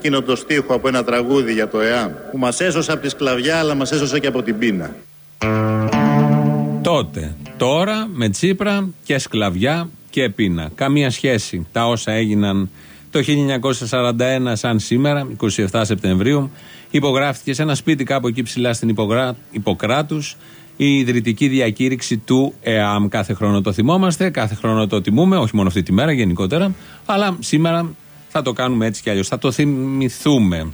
εκείνο το στίχο από ένα τραγούδι για το ΕΑΜ που μας έσωσε από τη σκλαβιά αλλά μας έσωσε και από την πείνα. Τότε. Τώρα με Τσίπρα και σκλαβιά και πείνα. Καμία σχέση. Τα όσα έγιναν το 1941 σαν σήμερα, 27 Σεπτεμβρίου, υπογράφηκε σε ένα σπίτι κάπου εκεί ψηλά στην υπογρά... Υποκράτους η ιδρυτική διακήρυξη του ΕΑΜ. Κάθε χρόνο το θυμόμαστε, κάθε χρόνο το τιμούμε, όχι μόνο αυτή τη μέρα γενικότερα, αλλά σήμερα θα το κάνουμε έτσι κι αλλιώς. Θα το θυμηθούμε.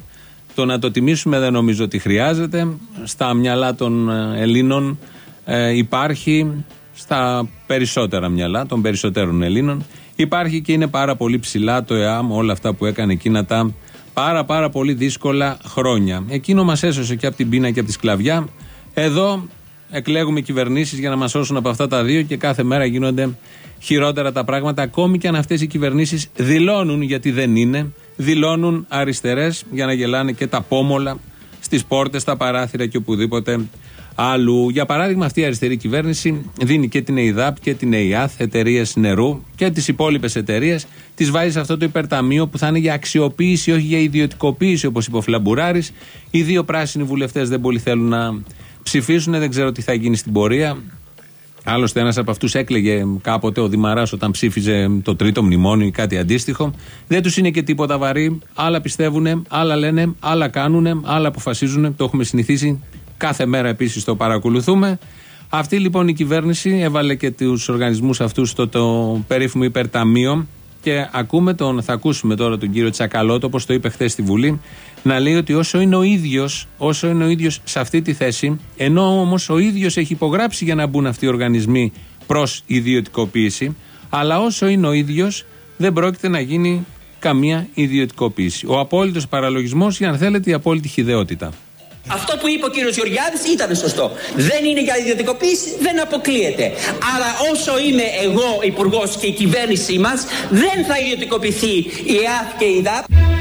Το να το τιμήσουμε δεν νομίζω ότι χρειάζεται. Στα μυαλά των ε, Ελλήνων ε, υπάρχει, στα περισσότερα μυαλά των περισσότερων Ελλήνων, υπάρχει και είναι πάρα πολύ ψηλά το ΕΑΜ, όλα αυτά που έκανε εκείνα τα πάρα πάρα πολύ δύσκολα χρόνια. Εκείνο μας έσωσε και από την πείνα και από τη σκλαβιά. Εδώ εκλέγουμε κυβερνήσεις για να μας σώσουν από αυτά τα δύο και κάθε μέρα γίνονται χειρότερα τα πράγματα, ακόμη και αν αυτές οι κυβερνήσεις δηλώνουν, γιατί δεν είναι, δηλώνουν αριστερές για να γελάνε και τα πόμολα στις πόρτες, στα παράθυρα και οπουδήποτε αλλού. Για παράδειγμα, αυτή η αριστερή κυβέρνηση δίνει και την ΕΙΔΑΠ και την ΕΙΑΘ, εταιρείες νερού και τις υπόλοιπες εταιρείες, τις βάζει σε αυτό το υπερταμείο που θα είναι για αξιοποίηση, όχι για ιδιωτικοποίηση, όπως είπε ο Φλαμπουράρης. Οι δύο πράσινοι βουλευτές δεν πολύ θέλουν να ψηφίσουν, δεν ξέρω τι θα γίνει στην πορεία. Άλλωστε, ένας από αυτούς έκλεγε κάποτε ο Δημαράς όταν ψήφιζε το τρίτο μνημόνιο ή κάτι αντίστοιχο. Δεν τους είναι και τίποτα βαρύ. Άλλα πιστεύουν, άλλα λένε, άλλα κάνουν, άλλα αποφασίζουν. Το έχουμε συνηθίσει. Κάθε μέρα επίσης το παρακολουθούμε. Αυτή λοιπόν η κυβέρνηση έβαλε και τους οργανισμούς αυτούς στο το περίφημο υπερταμείο. Και ακούμε τον, θα ακούσουμε τώρα τον κύριο Τσακαλώτο, όπως το είπε χθες στη Βουλή, να λέει ότι όσο είναι ο ίδιος, όσο είναι ο ίδιος σε αυτή τη θέση, ενώ όμως ο ίδιος έχει υπογράψει για να μπουν αυτοί οι οργανισμοί προς ιδιωτικοποίηση, αλλά όσο είναι ο ίδιος, δεν πρόκειται να γίνει καμία ιδιωτικοποίηση. Ο απόλυτος παραλογισμός, για αν θέλετε, η απόλυτη χιδεότητα. Αυτό που είπε ο κύριος Γεωργιάδης ήταν σωστό. Δεν είναι για ιδιωτικοποίηση, δεν αποκλείεται. Άρα όσο είμαι εγώ υπουργός και η κυβέρνησή μας, δεν θα ιδιωτικοποιηθεί η ΕΑΘ και η ΔΑΠ.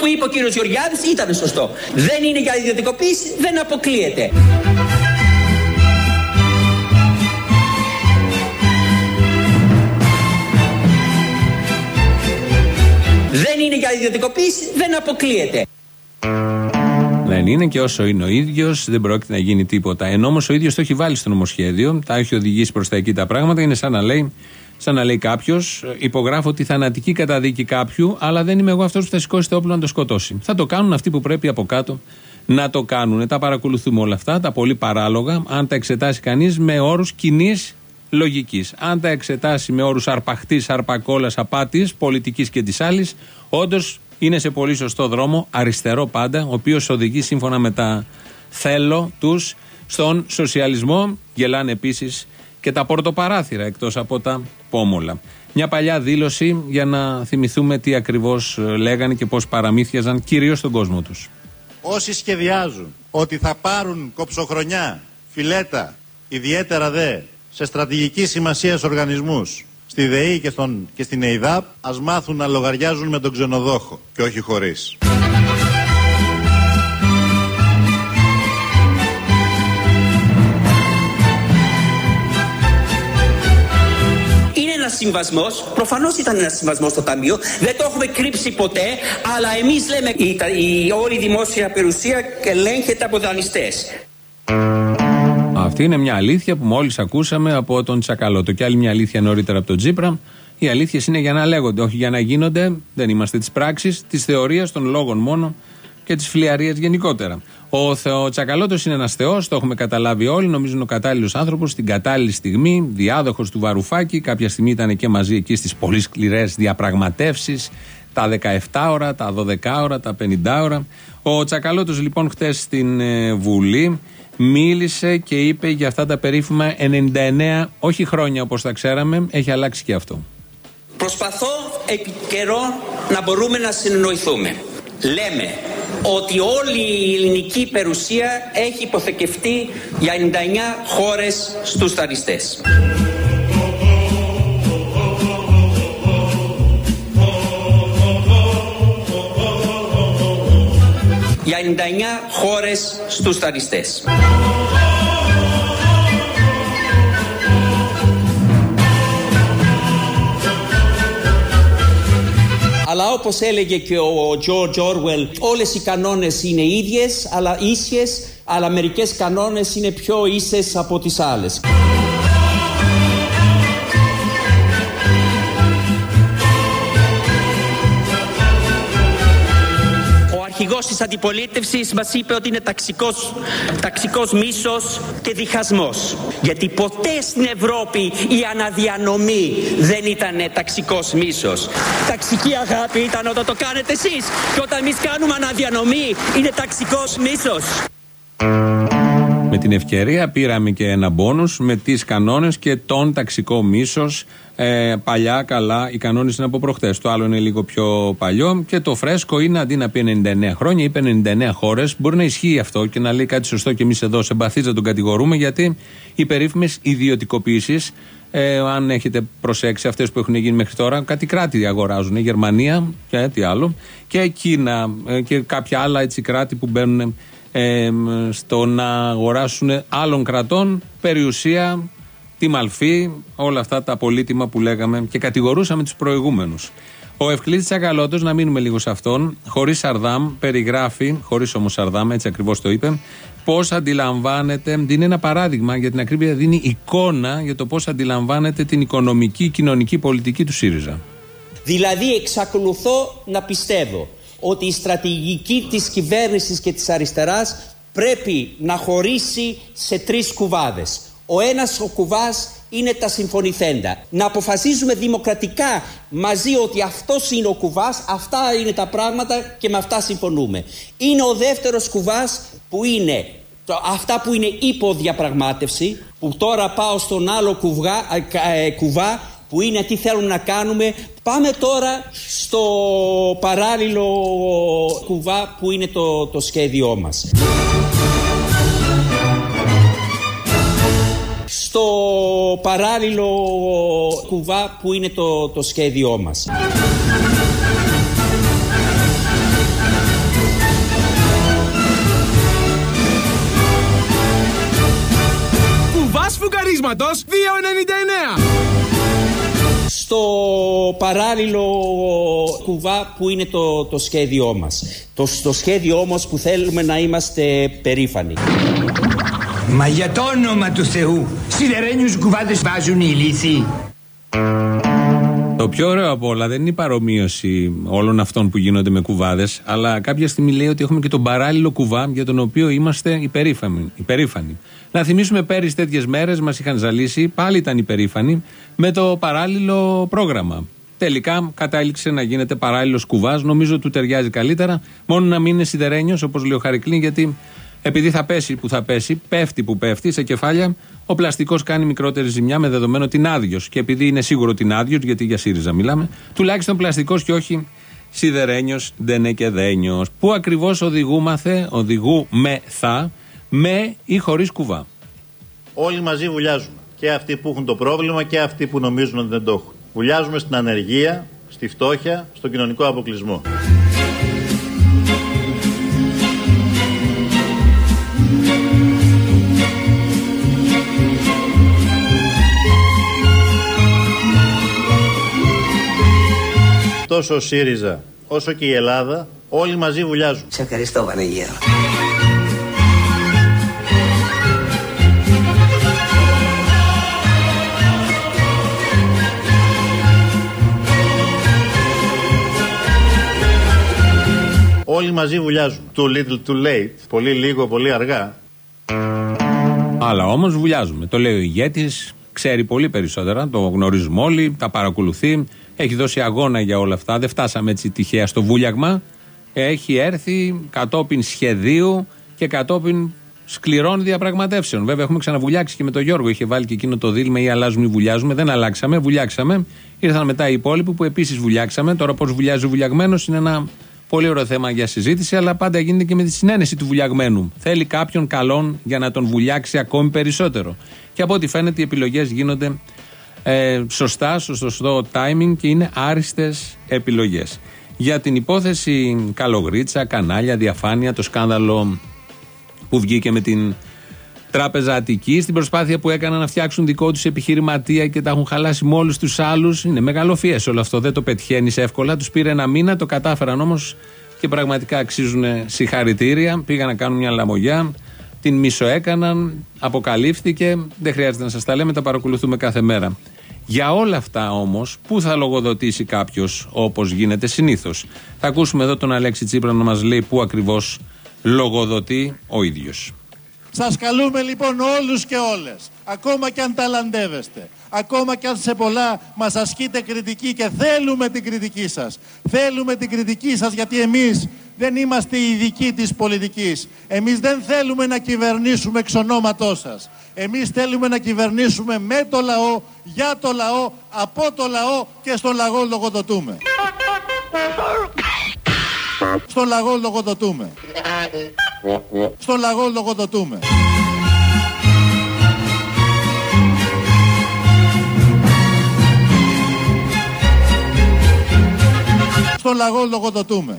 Που είπε ο κύριος Γεωργιάδης ήταν σωστό. Δεν είναι για ιδιωτικοποίηση, δεν αποκλείεται. Δεν είναι για ιδιωτικοποίηση, δεν αποκλείεται. Δεν είναι και όσο είναι ο ίδιος, δεν πρόκειται να γίνει τίποτα. Ενώ όμως ο ίδιος το έχει βάλει στο νομοσχέδιο, τα έχει οδηγήσει προς τα εκεί τα πράγματα, είναι σαν να λέει, σαν να λέει κάποιος, υπογράφω τη θανατική καταδίκη κάποιου, αλλά δεν είμαι εγώ αυτός που θα σηκώσει το όπλο να το σκοτώσει. Θα το κάνουν αυτοί που πρέπει από κάτω να το κάνουν. Τα παρακολουθούμε όλα αυτά, τα πολύ παράλογα, αν τα εξετάσει κανείς με όρους κοινής λογικής. Αν τα εξετάσει με όρους αρπαχτής, αρπακόλας, απάτης, πολιτικής και της άλλης, όντως είναι σε πολύ σωστό δρόμο, αριστερό πάντα, ο οποίος οδηγεί σύμφωνα με τα θέλω τους στον σοσιαλισμό. Γελάνε επίσης και τα πορτοπαράθυρα εκτός από τα πόμολα. Μια παλιά δήλωση για να θυμηθούμε τι ακριβώς λέγανε και πώς παραμύθιαζαν κυρίως στον κόσμο τους. Όσοι σχεδιάζουν ότι θα πάρουν κοψοχρονιά, φιλέτα, ιδιαίτερα δε σε στρατηγική σημασία οργανισμούς στη ΔΕΗ και, στον, και στην ΕΙΔΑΠ ας μάθουν να λογαριάζουν με τον ξενοδόχο και όχι χωρίς. Συμβασμός. Προφανώς ήταν ένας συμβασμός στο Ταμείο. Δεν το έχουμε κρύψει ποτέ. Αλλά εμείς λέμε η, η όλη δημόσια περιουσία ελέγχεται από δανειστές. Αυτή είναι μια αλήθεια που μόλις ακούσαμε από τον Τσακαλώτο. Και άλλη μια αλήθεια νωρίτερα από τον Τζίπρα. Οι αλήθειες είναι για να λέγονται, όχι για να γίνονται. Δεν είμαστε της πράξης, της θεωρίας, των λόγων μόνο και της φλιαρίας γενικότερα. Ο, Θεό, Τσακαλώτο είναι ένας Θεός, το έχουμε καταλάβει όλοι. Νομίζω είναι ο κατάλληλος άνθρωπος στην κατάλληλη στιγμή, διάδοχος του Βαρουφάκη. Κάποια στιγμή ήταν και μαζί εκεί στις πολύ σκληρές διαπραγματεύσεις, τα 17 ώρα, τα 12 ώρα, τα 50 ώρα. Ο Τσακαλώτος λοιπόν χτες στην ε, Βουλή μίλησε και είπε για αυτά τα περίφημα 99, όχι χρόνια όπως τα ξέραμε, έχει αλλάξει και αυτό. Προσπαθώ επί καιρό να μπορούμε να συνεννοηθούμε. Λέμε ότι όλη η ελληνική περιουσία έχει υποθεκευτεί για 99 χώρες στους ταριστές. Για 99 χώρες στους ταριστές. Αλλά όπως έλεγε και ο George Orwell, όλες οι κανόνες είναι ίδιες, αλλά ίσιες, αλλά μερικές κανόνες είναι πιο ίσες από τις άλλες. Της αντιπολίτευσης μας είπε ότι είναι ταξικός, ταξικός μίσος και διχασμός. Γιατί ποτέ στην Ευρώπη η αναδιανομή δεν ήταν ταξικός μίσος. Ταξική αγάπη ήταν όταν το κάνετε εσείς και όταν εμείς κάνουμε αναδιανομή είναι ταξικός μίσος. Με την ευκαιρία πήραμε και ένα μπόνους με τις κανόνες και τον ταξικό μίσος ε, παλιά, καλά, οι κανόνες είναι από προχτές. Το άλλο είναι λίγο πιο παλιό. Και το φρέσκο είναι αντί να πει 99 χρόνια, είπε 99 χώρες. Μπορεί να ισχύει αυτό και να λέει κάτι σωστό και εμείς εδώ σε μπαθεί να τον κατηγορούμε, γιατί οι περίφημες ιδιωτικοποιήσεις, ε, αν έχετε προσέξει αυτές που έχουν γίνει μέχρι τώρα, κάτι κράτη αγοράζουν. Η Γερμανία και τι άλλο. Και Κίνα ε, και κάποια άλλα έτσι κράτη που μπαίνουν ε, στο να αγοράσουν άλλων κρατών περιουσία τη Μαλφή, όλα αυτά τα πολύτιμα που λέγαμε και κατηγορούσαμε τους προηγούμενους. Ο Ευκλήτης Τσακαλώτος, να μείνουμε λίγο σε αυτόν, χωρίς Σαρδάμ, περιγράφει, χωρίς όμως Σαρδάμ, έτσι ακριβώς το είπε, πώς αντιλαμβάνεται, δίνει ένα παράδειγμα για την ακρίβεια, δίνει εικόνα για το πώς αντιλαμβάνεται την οικονομική, κοινωνική πολιτική του ΣΥΡΙΖΑ. Δηλαδή, εξακολουθώ να πιστεύω ότι η στρατηγική της κυβέρνησης και της αριστεράς πρέπει να χωρίσει σε τρεις κουβάδες. Ο ένας ο κουβάς είναι τα συμφωνηθέντα. Να αποφασίζουμε δημοκρατικά μαζί ότι αυτός είναι ο κουβάς, αυτά είναι τα πράγματα και με αυτά συμφωνούμε. Είναι ο δεύτερος κουβάς που είναι το, αυτά που είναι υποδιαπραγμάτευση, που τώρα πάω στον άλλο κουβά, ε, κουβά που είναι τι θέλουμε να κάνουμε. Πάμε τώρα στο παράλληλο κουβά που είναι το, το σχέδιό μας. Στο παράλληλο κουβά που είναι το, το σχέδιό μας. Κουβάς φουκαρίσματος 2,99 στο παράλληλο κουβά που είναι το, το σχέδιό μας. Το, το σχέδιό μας που θέλουμε να είμαστε περήφανοι. Μα για το όνομα του Θεού, σιδερένιους κουβάδες βάζουν οι λύθοι. Το πιο ωραίο από όλα δεν είναι η παρομοίωση όλων αυτών που γίνονται με κουβάδες, αλλά κάποια στιγμή λέει ότι έχουμε και τον παράλληλο κουβά για τον οποίο είμαστε υπερήφανοι. υπερήφανοι. Να θυμίσουμε πέρυσι τέτοιες μέρες μας είχαν ζαλίσει, πάλι ήταν υπερήφανοι, με το παράλληλο πρόγραμμα. Τελικά κατάληξε να γίνεται παράλληλος κουβάς. Νομίζω του ταιριάζει καλύτερα. Μόνο να μην είναι σιδερένιος, όπως λέει ο Χαρικλίν, γιατί επειδή θα πέσει που θα πέσει, πέφτει που πέφτει σε κεφάλια, ο πλαστικός κάνει μικρότερη ζημιά με δεδομένο ότι είναι άδειος. Και επειδή είναι σίγουρο ότι είναι άδειος, γιατί για ΣΥΡΙΖΑ μιλάμε, τουλάχιστον πλαστικός και όχι σιδερένιος, δεν και δένιο. Πού ακριβώς οδηγούμαθε, οδηγούμε θα, με ή χωρίς κουβά; Όλοι μαζί βουλιάζουμε. Και αυτοί που έχουν το πρόβλημα και αυτοί που νομίζουν ότι δεν το έχουν. Βουλιάζουμε στην ανεργία, στη φτώχεια, στον κοινωνικό αποκλεισμό. Τόσο ο ΣΥΡΙΖΑ όσο και η Ελλάδα όλοι μαζί βουλιάζουν. Σε ευχαριστώ Βανίγερο. Όλοι μαζί βουλιάζουν. Too little too late. Πολύ λίγο, πολύ αργά. Αλλά όμως βουλιάζουμε. Το λέει ο ηγέτης, ξέρει πολύ περισσότερα, το γνωρίζουμε όλοι, τα παρακολουθεί, έχει δώσει αγώνα για όλα αυτά. Δεν φτάσαμε έτσι τυχαία στο βούλιαγμα. Έχει έρθει κατόπιν σχεδίου και κατόπιν σκληρών διαπραγματεύσεων. Βέβαια, έχουμε ξαναβουλιάξει και με τον Γιώργο. Είχε βάλει και εκείνο το δίλημα ή αλλάζουμε ή βουλιάζουμε. Δεν αλλάξαμε, βουλιάξαμε. Ήρθαν μετά οι υπόλοιποι που επίσης βουλιάξαμε. Τώρα, πώς βουλιάζει ο βουλιαγμένος είναι ένα πολύ ωραίο θέμα για συζήτηση, αλλά πάντα γίνεται και με τη συνένεση του βουλιαγμένου. Θέλει κάποιον καλόν για να τον βουλιάξει ακόμη περισσότερο. Και από ό,τι φαίνεται, οι επιλογές γίνονται ε, σωστά, στο σωστό timing και είναι άριστες επιλογές. Για την υπόθεση Καλογρίτσα, κανάλια, διαφάνεια, το σκάνδαλο που βγήκε με την Τράπεζα Αττική, στην προσπάθεια που έκαναν να φτιάξουν δικό τους επιχειρηματία και τα έχουν χαλάσει με όλους τους άλλους. Είναι μεγαλοφίες όλο αυτό, δεν το πετυχαίνεις εύκολα. Τους πήρε ένα μήνα, το κατάφεραν όμως και πραγματικά αξίζουν συγχαρητήρια. Πήγαν να κάνουν μια λαμογιά, την μισοέκαναν, αποκαλύφθηκε. Δεν χρειάζεται να σας τα λέμε, τα παρακολουθούμε κάθε μέρα. Για όλα αυτά όμως, πού θα λογοδοτήσει κάποιος όπως γίνεται συνήθως; Θα ακούσουμε εδώ τον Αλέξη Τσίπρα να μας λέει πού ακριβώς λογοδοτεί ο ίδιος. Σας καλούμε λοιπόν όλους και όλες, ακόμα και αν ταλαντεύεστε, ακόμα και αν σε πολλά μας ασκείτε κριτική και θέλουμε την κριτική σας. Θέλουμε την κριτική σας γιατί εμείς δεν είμαστε οι ειδικοί της πολιτικής. Εμείς δεν θέλουμε να κυβερνήσουμε εξ ονόματός σας. Εμείς θέλουμε να κυβερνήσουμε με το λαό, για το λαό, από το λαό και στον λαό λογοδοτούμε. Στον λαό λογοδοτούμε. Στον λαό λογοδοτούμε. Στον λαό λογοδοτούμε.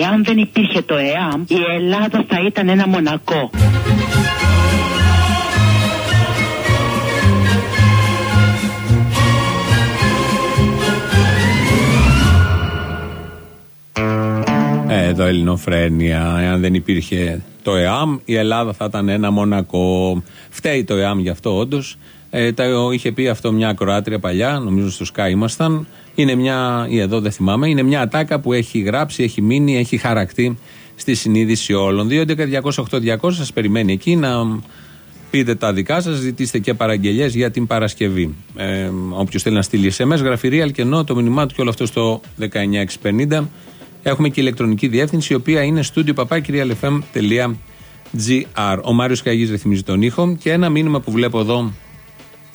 Εάν δεν υπήρχε το ΕΑΜ, η Ελλάδα θα ήταν ένα μονακό. Ε, εδώ ελληνοφρένεια. Εάν δεν υπήρχε το ΕΑΜ, η Ελλάδα θα ήταν ένα μονακό. Φταίει το ΕΑΜ γι' αυτό, όντως. Ε, το είχε πει αυτό μια ακροάτρια παλιά, νομίζω στο Sky ήμασταν. Είναι μια, ή εδώ δεν θυμάμαι, είναι μια ατάκα που έχει γράψει, έχει μείνει, έχει χαρακτεί στη συνείδηση όλων. 2.11.208.200 σας περιμένει εκεί να πείτε τα δικά σας, ζητήστε και παραγγελίε για την Παρασκευή. Ε, Όποιος θέλει να στείλει SMS, γράφει real και ενώ το μηνυμά του και όλο αυτό στο 19650. Έχουμε και ηλεκτρονική διεύθυνση, η οποία είναι studio papakirialfm.gr. Ο Μάριος Καγής ρυθμίζει τον ήχο και ένα μήνυμα που βλέπω εδώ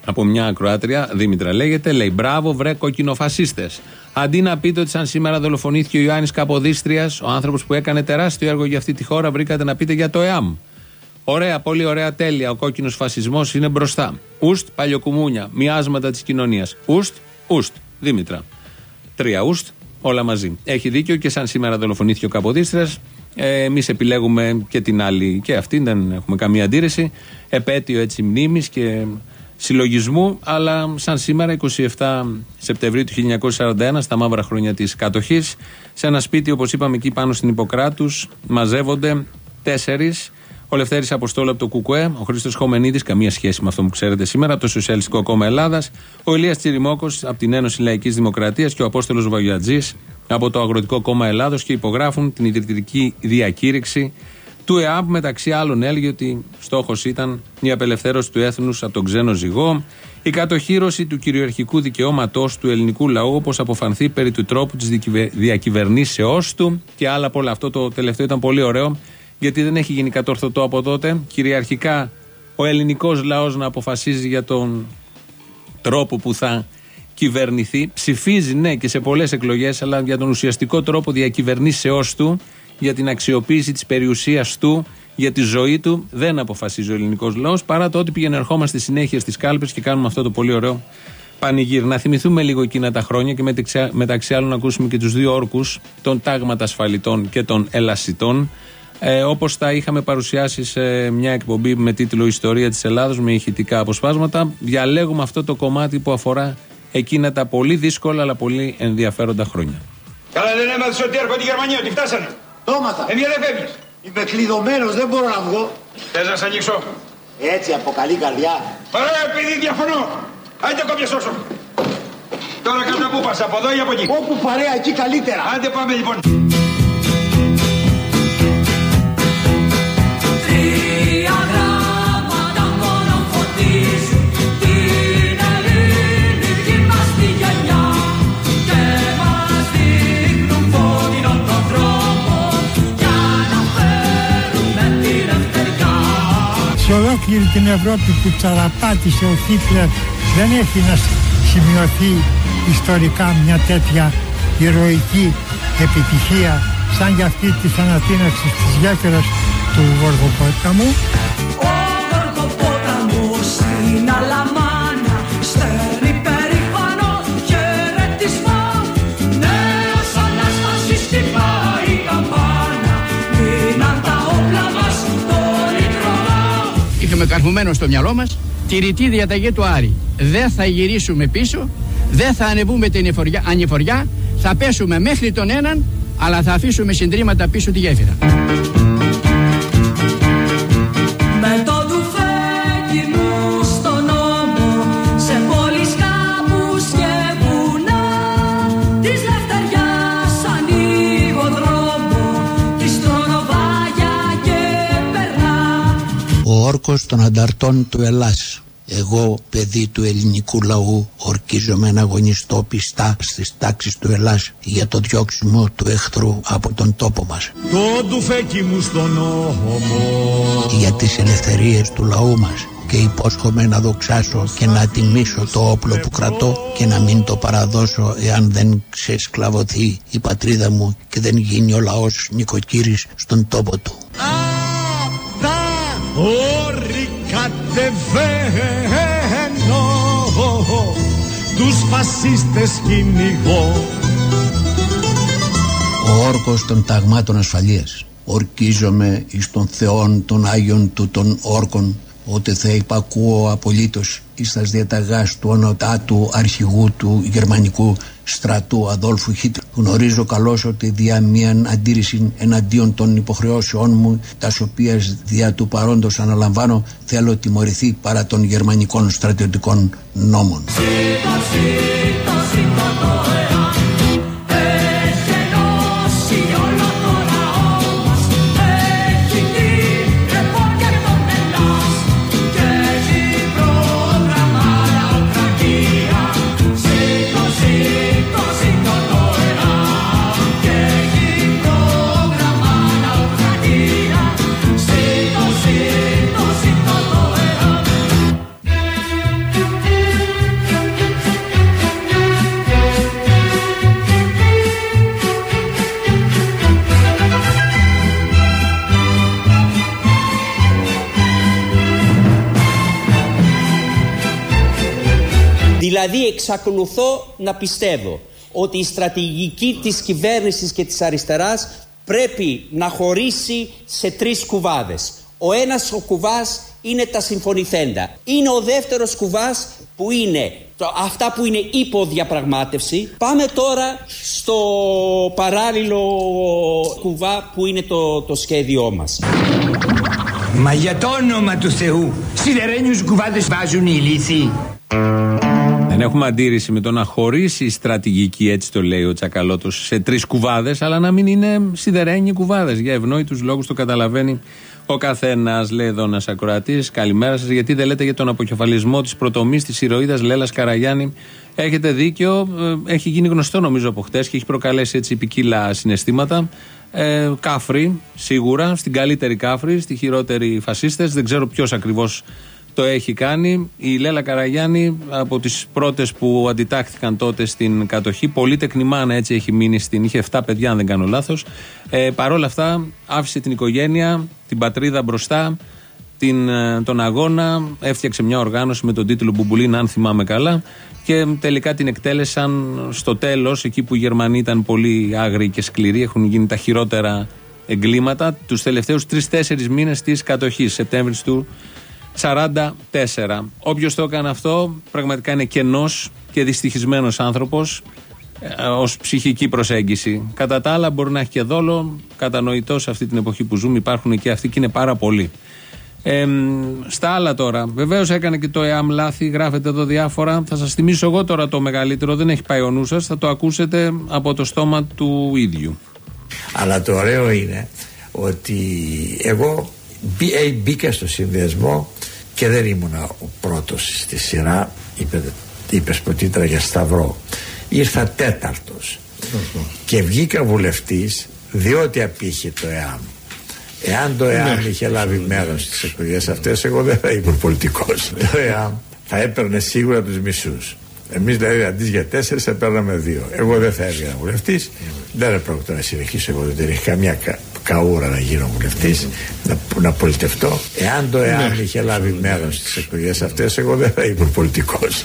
από μια ακροάτρια, Δήμητρα λέγεται, λέει Μπράβο, βρε κοκκινοφασίστες. Αντί να πείτε ότι σαν σήμερα δολοφονήθηκε ο Ιωάννης Καποδίστριας, ο άνθρωπος που έκανε τεράστιο έργο για αυτή τη χώρα, βρήκατε να πείτε για το ΕΑΜ. Ωραία, πολύ ωραία, τέλεια. Ο κόκκινος φασισμός είναι μπροστά. Ουστ, παλιοκουμούνια, μοιάσματα της κοινωνίας. Ουστ, ουστ, Δήμητρα. Τρία ουστ, όλα μαζί. Έχει δίκιο και σαν σήμερα δολοφονήθηκε ο Καποδίστριας. Ε, Εμείς επιλέγουμε και την άλλη και αυτή, δεν έχουμε καμία αντίρρηση. Επέτειο έτσι μνήμης και συλλογισμού, αλλά σαν σήμερα, 27 Σεπτεμβρίου του 1941, στα μαύρα χρόνια της κατοχής, σε ένα σπίτι, όπως είπαμε εκεί πάνω στην Ιπποκράτους, μαζεύονται τέσσερις. Ο Λευτέρης Αποστόλου από το ΚΚΕ, ο Χρήστος Χομενίδης, καμία σχέση με αυτό που ξέρετε σήμερα, από το Σοσιαλιστικό Κόμμα Ελλάδας, ο Ηλίας Τσιριμόκος από την Ένωση Λαϊκής Δημοκρατίας και ο Απόστολος Βαγιατζής από το Αγροτικό Κόμμα Ελλάδος και υπογράφουν την ιδρυτική διακήρυξη του ΕΑΠ. Μεταξύ άλλων, έλεγε ότι στόχος ήταν η απελευθέρωση του έθνους από τον ξένο ζυγό, η κατοχήρωση του κυριαρχικού δικαιώματό του ελληνικού λαού, όπως αποφανθεί περί του τρόπου της διακυβερνήσεώς του και άλλα από όλα. Αυτό το τελευταίο ήταν πολύ ωραίο, γιατί δεν έχει γίνει κατορθωτό από τότε. Κυριαρχικά ο ελληνικός λαός να αποφασίζει για τον τρόπο που θα κυβερνηθεί. Ψηφίζει, ναι, και σε πολλές εκλογές, αλλά για τον ουσιαστικό τρόπο διακυβερνήσεώς του, για την αξιοποίηση της περιουσίας του, για τη ζωή του, δεν αποφασίζει ο ελληνικός λαός, παρά το ότι πήγαινε ερχόμαστε συνέχεια στις κάλπες και κάνουμε αυτό το πολύ ωραίο πανηγύρι. Να θυμηθούμε λίγο εκείνα τα χρόνια και μεταξύ άλλων να ακούσουμε και τους δύο όρκους των τάγματα ασφαλιτών και των ελασιτών ε, όπως τα είχαμε παρουσιάσει σε μια εκπομπή με τίτλο Ιστορία της Ελλάδος με ηχητικά αποσπάσματα. Διαλέγουμε αυτό το κομμάτι που αφορά εκείνα τα πολύ δύσκολα αλλά πολύ ενδιαφέροντα χρόνια. Καλά δεν έμαθες ότι έρχονται οι Γερμανοί, ότι φτάσανε. Το έμαθα. Ε, μια δεν φεύγεις. Είμαι κλειδωμένος, δεν μπορώ να βγω. Θες να σ' ανοίξω; Έτσι από καλή καρδιά. Ωραία, παιδί, διαφωνώ. Άντε κόμπια σώσο. Τώρα κατά πού πας, από εδώ ή από εκεί; Όπου παρέα εκεί καλύτερα. Άντε πάμε λοιπόν. Ολόκληρη την Ευρώπη που τσαραπάτησε ο Χίτλερ δεν έχει να σημειωθεί ιστορικά μια τέτοια ηρωική επιτυχία σαν για αυτή της ανατείναξης της γέφυρας του Γοργοπόταμου. Ο Γοργοπόταμος στην Αλαμάνα Είχαμε καρφωμένο στο μυαλό μας τη ρητή διαταγή του Άρη. Δεν θα γυρίσουμε πίσω, δεν θα ανεβούμε την εφοριά- ανηφοριά, θα πέσουμε μέχρι τον έναν, αλλά θα αφήσουμε συντρίμματα πίσω τη γέφυρα. Ο όρκος των ανταρτών του Ελλάς. Εγώ, παιδί του ελληνικού λαού, ορκίζομαι να αγωνιστώ πιστά στις τάξεις του Ελλάς για το διώξιμο του εχθρού από τον τόπο μας. Το τουφέκι μου στον ώμο Για τις ελευθερίες του λαού μας και υπόσχομαι να δοξάσω και να τιμήσω το όπλο που κρατώ και να μην το παραδώσω εάν δεν ξεσκλαβωθεί η πατρίδα μου και δεν γίνει ο λαός νοικοκύρης στον τόπο του. Τα όρη κατεβαίνω Τους φασίστες κυνηγώ Ο όρκος των ταγμάτων ασφαλείας. Ορκίζομαι εις των θεών των Άγιων του των όρκων ότι θα υπακούω απολύτως εις τας διαταγάς του ονοτάτου αρχηγού του γερμανικού στρατού Αδόλφου Χίτλερ. Γνωρίζω καλώς ότι δια μίαν αντίρρηση εναντίον των υποχρεώσεών μου τας οποίας δια του παρόντος αναλαμβάνω θέλω τιμωρηθεί παρά των γερμανικών στρατιωτικών νόμων. Δηλαδή εξακολουθώ να πιστεύω ότι η στρατηγική της κυβέρνησης και της αριστεράς πρέπει να χωρίσει σε τρεις κουβάδες. Ο ένας ο κουβάς είναι τα συμφωνηθέντα. Είναι ο δεύτερος κουβάς που είναι το, αυτά που είναι υποδιαπραγμάτευση. Πάμε τώρα στο παράλληλο κουβά που είναι το, το σχέδιό μας. Μα για το όνομα του Θεού, σιδερένιους κουβάδες βάζουν οι ηλίθιοι. Δεν έχουμε αντίρρηση με το να χωρίσει η στρατηγική, έτσι το λέει ο Τσακαλώτος, σε τρεις κουβάδες, αλλά να μην είναι σιδερένιοι κουβάδες. Για ευνόητους λόγους το καταλαβαίνει ο καθένας. Λέει εδώ ένας ακροατής, καλημέρα σας, γιατί δεν λέτε για τον αποκεφαλισμό της πρωτομής της ηρωίδας Λέλας Καραγιάννη; Έχετε δίκιο, ε, έχει γίνει γνωστό νομίζω από χτες και έχει προκαλέσει έτσι ποικίλα συναισθήματα. Ε, κάφρι, σίγουρα, στην καλύτερη κάφρι, στη χειρότερη φασίστες. Δεν ξέρω ποιος ακριβώς το έχει κάνει. Η Λέλα Καραγιάννη από τις πρώτες που αντιτάχθηκαν τότε στην κατοχή, πολύ τεκνημάνα έτσι έχει μείνει στην, είχε 7 παιδιά αν δεν κάνω λάθος. Ε, Παρ' όλα αυτά άφησε την οικογένεια, την πατρίδα μπροστά, την, ε, τον αγώνα, έφτιαξε μια οργάνωση με τον τίτλο Μπουμπουλίνα αν θυμάμαι καλά και τελικά την εκτέλεσαν στο τέλος εκεί που οι Γερμανοί ήταν πολύ άγριοι και σκληροί, έχουν γίνει τα χειρότερα εγκλήματα τους τελευταίους τρει-τέσσερι μήνες της κατοχής, Σεπτέμβρης του 44. Όποιος το έκανε αυτό, πραγματικά είναι κενός και δυστυχισμένος άνθρωπος ως ψυχική προσέγγιση. Κατά τα άλλα, μπορεί να έχει και δόλο. Κατανοητός σε αυτή την εποχή που ζούμε, υπάρχουν και αυτοί και είναι πάρα πολλοί. Ε, στα άλλα τώρα. Βεβαίως έκανε και το ΕΑΜ λάθη, γράφετε εδώ διάφορα. Θα σας θυμίσω εγώ τώρα το μεγαλύτερο, δεν έχει πάει ο νους σας. Θα το ακούσετε από το στόμα του ίδιου. Αλλά το ωραίο είναι ότι εγώ μπή- ε, μπήκα στο συνδυασμό και δεν ήμουν ο πρώτος στη σειρά είπε, είπες ποτήτρα για Σταυρό. Ήρθα τέταρτος. Και βγήκα βουλευτής διότι απήχε το ΕΑΜ. Εάν το ΕΑΜ είχε λάβει μέρος στις εκλογές αυτές εγώ δεν θα ήμουν πολιτικός. Το ΕΑΜ θα έπαιρνε σίγουρα τους μισούς. Εμείς δηλαδή αντί για τέσσερις θα παίρναμε δύο. Εγώ δεν θα έβγαινα βουλευτής. Δεν έπρεπε να συνεχίσω εγώ. Δεν έχει καμιά κα, καούρα να γίνω βουλευτής, να, να πολιτευτώ. Εάν το ΕΑΜ είχε λάβει μέρος στις εκλογές αυτές, εγώ δεν θα ήμουν πολιτικός.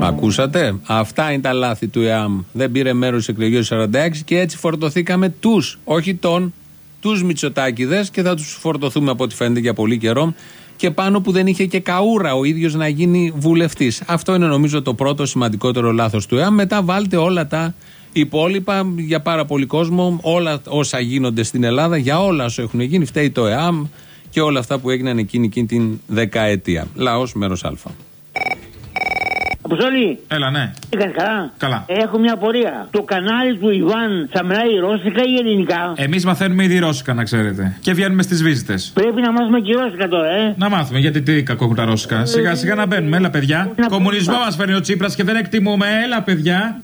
Ακούσατε; Αυτά είναι τα λάθη του ΕΑΜ. Δεν πήρε μέρος στις εκλογές του 46 και έτσι φορτωθήκαμε τους, όχι τον, τους Μητσοτάκηδες και θα τους φορτωθούμε από ό,τι φαίνεται για πολύ καιρό. Και πάνω που δεν είχε και καούρα ο ίδιος να γίνει βουλευτής. Αυτό είναι νομίζω το πρώτο σημαντικότερο λάθος του ΕΑΜ. Μετά βάλτε όλα τα υπόλοιπα για πάρα πολύ κόσμο, όλα όσα γίνονται στην Ελλάδα, για όλα όσα έχουν γίνει. Φταίει το ΕΑΜ και όλα αυτά που έγιναν εκείνη, εκείνη την δεκαετία. Λαός μέρος Α. Αποστολή. Έλα, ναι. Τι κάνεις καλά; Καλά. Έχω μια απορία. Το κανάλι του Ιβάν θα μιλάει ρώσικα ή ελληνικά; Εμείς μαθαίνουμε ήδη ρώσικα, να ξέρετε. Και βγαίνουμε στις βίζητες. Πρέπει να μάθουμε και ρώσικα τώρα, ε. Να μάθουμε, γιατί τι κακό έχουν τα ρώσικα. Σιγά σιγά να μπαίνουμε, έλα παιδιά. Κομμουνισμό μας φέρνει ο Τσίπρας και δεν εκτιμούμε, έλα παιδιά.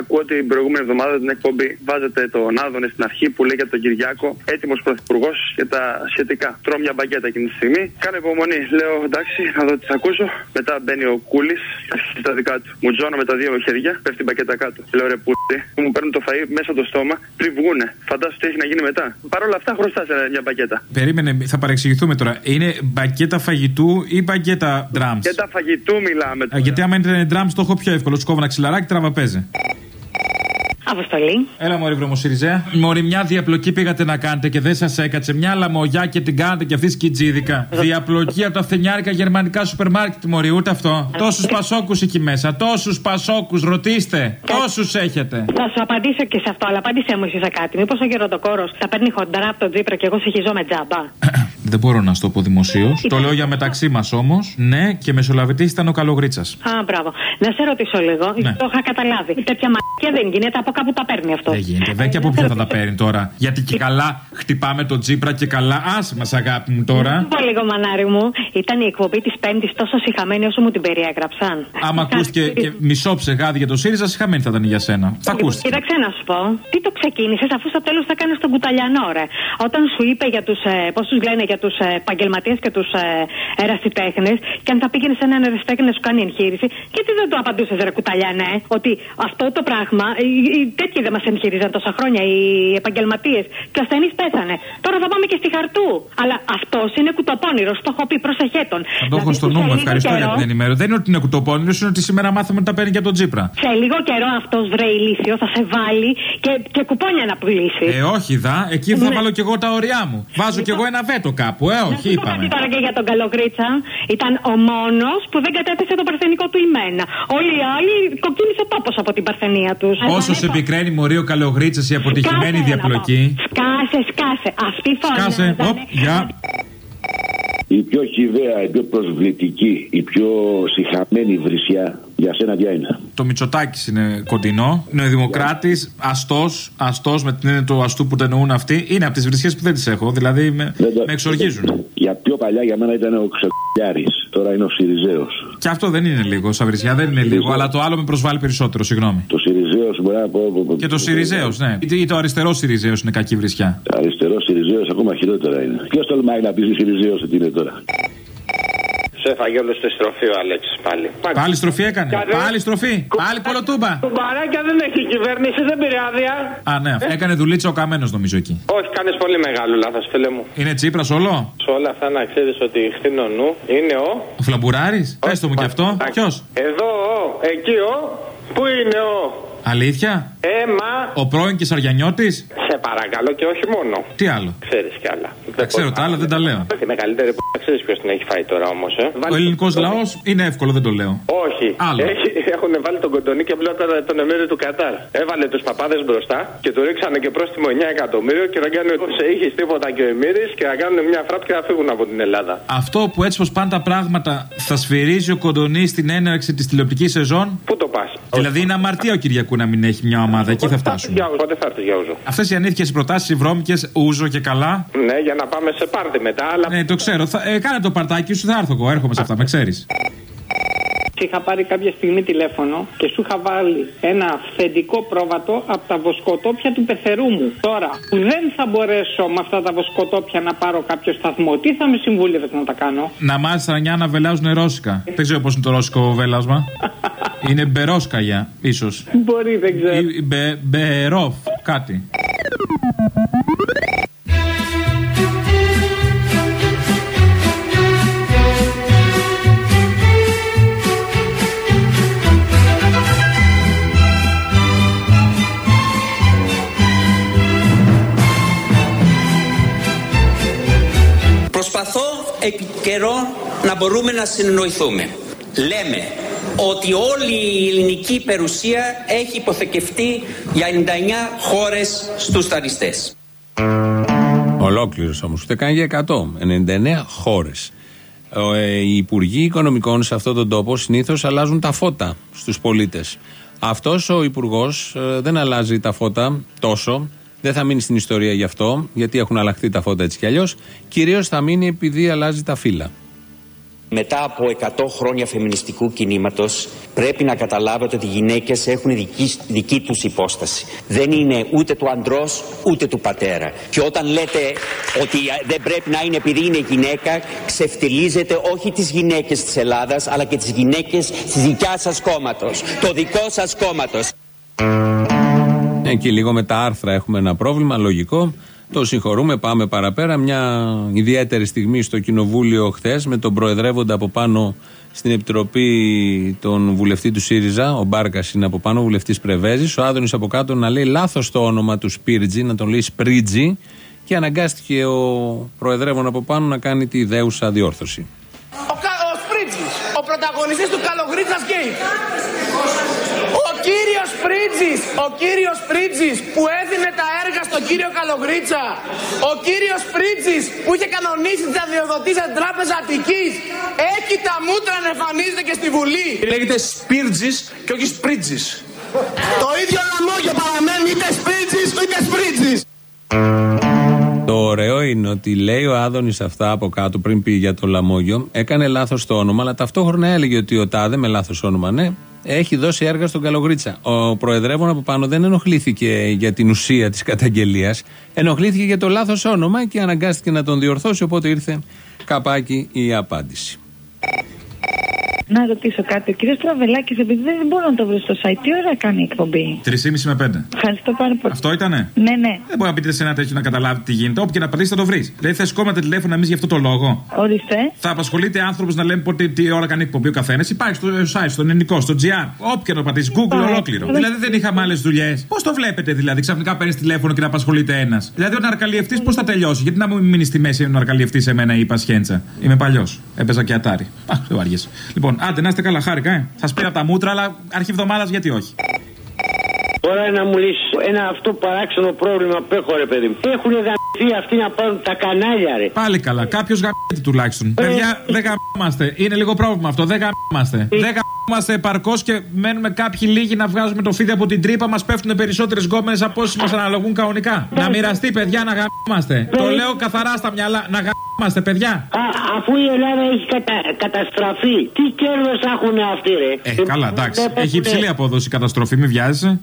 Ακούω την προηγούμενη εβδομάδα την εκπομπή. Βάζετε τον Άδωνε στην αρχή που λέει για τον Κυριάκο, έτοιμος πρωθυπουργός και τα σχετικά. Τρώω μια μπαγκέτα εκείνη τη στιγμή. Κάνω υπομονή. Λέω εντάξει, να δω τι θα ακούσω. Μετά μπαίνει ο Κούλης, αρχίζει τα δικά του. Μου τζώνω με τα δύο χέρια, πέφτει η μπαγκέτα κάτω. Λέω ρε πούτι, μου παίρνουν το φαΐ μέσα το στόμα πριν βγούνε. Φαντάσου τι έχει να γίνει μετά. Παρ' όλα αυτά χρωστά μια μπαγκέτα. Περίμενε, θα παρεξηγηθούμε τώρα. Είναι μπακέτα φαγητού ή μπακέτα drums; Και τα φαγητού μιλάμε. Α, Γιατί άμα είναι drums το έχω πιο εύκολο. Σκόβω ένα ξυλαράκι, τραβαπέζε. Αποστολή. Έλα, Μωρή Βρωμοσυριζέα. Μωρή, μια διαπλοκή πήγατε να κάνετε και δεν σας έκατσε. Μια λαμογιά και την κάνετε και αυτή σκιτζίδικα. Διαπλοκή από τα φθενιάρικα γερμανικά σούπερ μάρκετ, Μωρή, ούτε αυτό. Τόσους πασόκους εκεί μέσα. Τόσους πασόκους, ρωτήστε. Τόσους έχετε. Θα σου απαντήσω και σε αυτό, αλλά απάντησέ μου εσύ σε κάτι. Μήπως ο γεροντοκόρος θα παίρνει χοντρά από τον Τζίπρα και εγώ συγχυζώ με τζάμπα; Δεν μπορώ να σου το πω δημοσίως. το λέω για μεταξύ μας όμως. Ναι, και μεσολαβητής ήταν ο Καλογρίτσας. Α, μπράβο. Να σε ρωτήσω λίγο. Ναι. Το είχα καταλάβει. Τέτοια μαγεία δεν γίνεται. Από κάπου τα παίρνει αυτό. Δεν γίνεται. Δεν και από ποια θα τα παίρνει τώρα. Γιατί και καλά χτυπάμε τον Τζίπρα και καλά. Άσε μας, αγάπη μου τώρα. Πω λίγο, μανάρι μου. Ήταν η εκπομπή της Πέμπτης τόσο συχαμένη όσο μου την περιέγραψαν. Άμα ακούστηκε και μισό ψεγάδι για το ΣΥΡΙΖΑ, συχαμένη θα ήταν για σένα. Θα ακούστηκε. Κοίταξε να σου πω. Τι το ξεκίνησες αφού στο τέλος θα κάνεις τον κουταλιανό, ρε. Όταν σου είπε για τους. Ε, Πώς τους λένε για τους ε, επαγγελματίες και τους ε, ερασιτέχνες και αν θα πήγαινε σε έναν ερασιτέχνη να σου κάνει εγχείρηση, γιατί δεν το απαντούσες, ρε κουταλιανέ, ότι αυτό το πράγμα. Οι, οι, τέτοιοι δεν μας εγχειρίζαν τόσα χρόνια, οι επαγγελματίες. Και ο ασθενή πέθανε. Τώρα θα πάμε και στη χαρτού. Αλλά αυτός είναι κουτοπώνυρο. Το έχω πει, προσεχέ τον. Θα το έχω στο νου μου, ευχαριστώ για την ενημέρωση. Δεν είναι ότι είναι κουτοπώνυρο, είναι ότι σήμερα μάθαμε ότι τα παίρνει και από τον Τζίπρα. Σε λίγο καιρό αυτός βρε ηλίθιο θα σε βάλει και, και κουπόνια να πουλήσει. Ε, όχι, δα, εκεί θα Ναι. βάλω κι εγώ τα ωριά μου. Βάζω κι εγώ ένα βέτο κάπου, ε, όχι, Κάτι είπαμε. τώρα και για τον Καλογρίτσα. Ήταν ο μόνος που δεν κατέθεσε το παρθενικό του ημένα. Όλοι οι άλλοι κοκκίνησε τόπος από την παρθενία τους. Όσο σε πικραίνει μωρή ο Καλογρίτσα η αποτυχημένη διαπλοκή. Σκάσε, σκάσε. Αυτή η φωνή. Σκάσε, οπ, γεια. Η πιο χιδαία, η πιο προσβλητική, η πιο συχαμένη βρισιά για σένα ποια είναι. Το Μητσοτάκης είναι κοντινό. Είναι ο Δημοκράτης, αστός, αστός με την έννοια του αστού που το εννοούν αυτοί. Είναι από τις βρισιέ που δεν τις έχω. Δηλαδή με, με εξοργίζουν. Για πιο παλιά για μένα ήταν ο Ξεκουλιάρης, τώρα είναι ο Σιριζέος. Και αυτό δεν είναι λίγο, σαν βρισιά δεν είναι λίγο, αλλά το άλλο με προσβάλλει περισσότερο, συγγνώμη. Το Σιριζέος μπορεί να πω... Και το Σιριζέος, ναι. Ή το αριστερό Σιριζέος είναι κακή βρισιά. Αριστερό Σιριζέος ακόμα χειρότερα είναι. Ποιος τολμάει να πει Σιριζέος ότι είναι τώρα; Σε έφαγε όλο στη στροφή ο Αλέξης πάλι. Πάλι στροφή έκανε. Πάλι στροφή. Πάλι κολοτούμπα. Κουμπαράκια δεν έχει κυβέρνηση, δεν πήρε άδεια. Α, ναι, έκανε δουλίτσα ο καμένος νομίζω εκεί. Όχι, κάνεις πολύ μεγάλο λάθος, φίλε μου. Είναι τσίπρας όλο; Σε όλα αυτά να ξέρεις ότι χτίνο νου είναι ο. Ο Φλαμπουράρη. Πες το μου κι αυτό. Ποιος; Εδώ, ο, εκεί ο. Πού είναι ο. Αλήθεια; Ε, μα. Ο πρώην και Σαριανιώτη. Σε παρακαλώ και όχι μόνο. Τι άλλο; Ξέρεις κι άλλα. Τα ξέρω τα άλλα, δεν τα λέω. Τη μεγαλύτερη που ξέρεις ποιος την έχει φάει τώρα όμως, ε. Ο ελληνικός λαός είναι εύκολο, δεν το λέω. Όχι. Άλλο. Έχει, έχουν βάλει τον κοντονί και απλά τώρα τον εμμύριο του Κατάρ. Έβαλε τους παπάδες μπροστά και του ρίξανε και πρόστιμο 9 εκατομμύριο και να κάνουν σε είχες τίποτα και ο Εμμύρης και να κάνουν μια φράπ και να φύγουν από την Ελλάδα. Αυτό που έτσι πως πάνε τα πράγματα θα σφυρίζει ο κοντονή στην έναρξη της τηλεοπτικής σεζόν; Πού το πας; Δηλαδή είναι αμαρτία ο Κυριακού να μην έχει μια ομάδα. Εκεί θα φτάσουμε. Για πότε θα έρθει για ούζο. Αυτές οι ανήθικε προτάσεις, οι βρώμικες, ούζο και καλά. Ναι, για να πάμε σε πάρτι μετά, αλλά. Ναι, το ξέρω. Θα, ε, κάνε το παρτάκι σου, θα έρθω εγώ. Έρχομαι σε αυτά, με ξέρεις. Σε είχα πάρει κάποια στιγμή τηλέφωνο και σου είχα βάλει ένα αυθεντικό πρόβατο από τα βοσκοτόπια του πεθερού μου. Τώρα που δεν θα μπορέσω με αυτά τα βοσκοτόπια να πάρω κάποιο σταθμό, τι θα με συμβούλευες να τα κάνω; Να μάθει τα νιά να βελάζουν ρώσικα. Δεν ξέρω πώς είναι το ρώσικο βέλασμα. είναι μπερόσκαγια, ίσως. Μπορεί, δεν ξέρω. Μπε, μπερόφ, κάτι. Επί καιρό να μπορούμε να συνεννοηθούμε. Λέμε ότι όλη η ελληνική περιουσία έχει υποθεκευτεί για 99 χώρες στους ταριστές. Ολόκληρος όμως, ούτε καν για 100. 99 χώρες. Οι υπουργοί οικονομικών σε αυτόν τον τόπο συνήθως αλλάζουν τα φώτα στους πολίτες. Αυτός ο υπουργός δεν αλλάζει τα φώτα τόσο. Δεν θα μείνει στην ιστορία γι' αυτό, γιατί έχουν αλλάχθεί τα φώτα έτσι κι αλλιώς. Κυρίως θα μείνει επειδή αλλάζει τα φύλλα. Μετά από 100 χρόνια φεμινιστικού κινήματος πρέπει να καταλάβετε ότι οι γυναίκες έχουν δική, δική τους υπόσταση. Δεν είναι ούτε του αντρός ούτε του πατέρα. Και όταν λέτε ότι δεν πρέπει να είναι επειδή είναι γυναίκα, ξεφτιλίζετε όχι τις γυναίκες της Ελλάδας αλλά και τις γυναίκες της δικιάς σας κόμματος. Το δικό σας κόμματος. Εκεί λίγο με τα άρθρα έχουμε ένα πρόβλημα, λογικό. Το συγχωρούμε, πάμε παραπέρα. Μια ιδιαίτερη στιγμή στο Κοινοβούλιο χθες με τον Προεδρεύοντα από πάνω στην Επιτροπή τον βουλευτή του ΣΥΡΙΖΑ. Ο Μπάρκας είναι από πάνω, βουλευτής Πρεβέζης. Ο Άδωνης από κάτω να λέει λάθος το όνομα του Σπίρτζη, να τον λέει Σπρίτζη. Και αναγκάστηκε ο Προεδρεύον από πάνω να κάνει τη ιδέουσα διόρθωση. Ο, Κα... ο Σπρίτζης, ο πρωταγωνιστής του Καλογρίτσας Γκέι. Ο κύριος Πρίτζης, ο κύριος Πρίτζης που έδινε τα έργα στον κύριο Καλογρίτσα. Ο κύριος Πρίτζης που είχε κανονίσει τις αδειοδοτήσεις στην τράπεζας Αττικής. Έχει τα μούτρα να εμφανίζεται και στη Βουλή. Λέγεται Σπίρτζης και όχι Σπρίτζης. Το ίδιο λαμόγιο παραμένει είτε Σπρίτζης είτε Σπρίτζης. Το ωραίο είναι ότι λέει ο Άδωνης αυτά από κάτω πριν πει για το λαμόγιο. Έκανε λάθος το όνομα, αλλά ταυτόχρονα έλεγε ότι ο Τάδε με λάθος όνομα, ναι, έχει δώσει έργα στον Καλογρίτσα. Ο Προεδρεύων από πάνω δεν ενοχλήθηκε για την ουσία της καταγγελίας. Ενοχλήθηκε για το λάθος όνομα και αναγκάστηκε να τον διορθώσει. Οπότε ήρθε καπάκι η απάντηση. Να ρωτήσω κάτι. Ο κύριο Τραβελάκη, επειδή δεν μπορώ να το βρω στο site, τι ώρα κάνει η εκπομπή; 3,5 με 5. Ευχαριστώ πάρα πολύ. Αυτό ήτανε; Ναι, ναι. Δεν μπορεί να πείτε σε ένα τέτοιο να καταλάβει τι γίνεται. Όπου και να πατήσετε θα το βρεις. Δηλαδή θα σηκώνατε τηλέφωνο εμείς για αυτό το λόγο; Ορίστε. Θα απασχολείται άνθρωπος να λέμε πότε, τι ώρα κάνει εκπομπή ο καθένας; Υπάρχει στο site, στο ελληνικό, στο GR. Όποιο και να πατήσεις, Google Πάει. ολόκληρο. Δηλαδή δεν είχαμε άλλες δουλειές. Πώς το βλέπετε δηλαδή, ξαφνικά παίρνεις τηλέφωνο και να απασχολείται ένας; Δηλαδή ο ναρκαλιευτής πώς θα τελειώσει; Γιατί να μου μείνεις στη μέση ο ναρκαλιευτής σε μένα ή η Πασχέντσα. Είμαι παλιός. Έπαιζα και ατάρι. Αχ, δεν βαριέσαι. Λοιπόν, άντε να είστε καλά, χάρηκα, ε. Θα σπήρα τα μούτρα, αλλά αρχή εβδομάδας γιατί όχι. Τώρα να μου λύσεις ένα αυτό παράξενο πρόβλημα που έχω, ρε παιδί μου. Έχουν γαμηθεί αυτοί να πάρουν τα κανάλια, ρε. Πάλι καλά, κάποιος γαμιέται τουλάχιστον. Παιδιά, δεν γαμιόμαστε. Είναι λίγο πρόβλημα αυτό. Δεν γαμιόμαστε. Δεν γαμιόμαστε επαρκώς και μένουμε κάποιοι λίγοι να βγάζουμε το φίδι από την τρύπα. Μας πέφτουν περισσότερες γκόμενες από όσες μας αναλογούν κανονικά. Να μοιραστεί, παιδιά, να γαμιόμαστε. Το λέω καθαρά στα μυαλά. Να γαμιόμαστε, παιδιά. Α, αφού η Ελλάδα έχει κατα... καταστραφεί, τι κέρδος έχουν αυτοί, ρε; Ε, καλά, εντάξει. Έχει υψηλή απόδοση η καταστροφή, μην βιάζεσαι.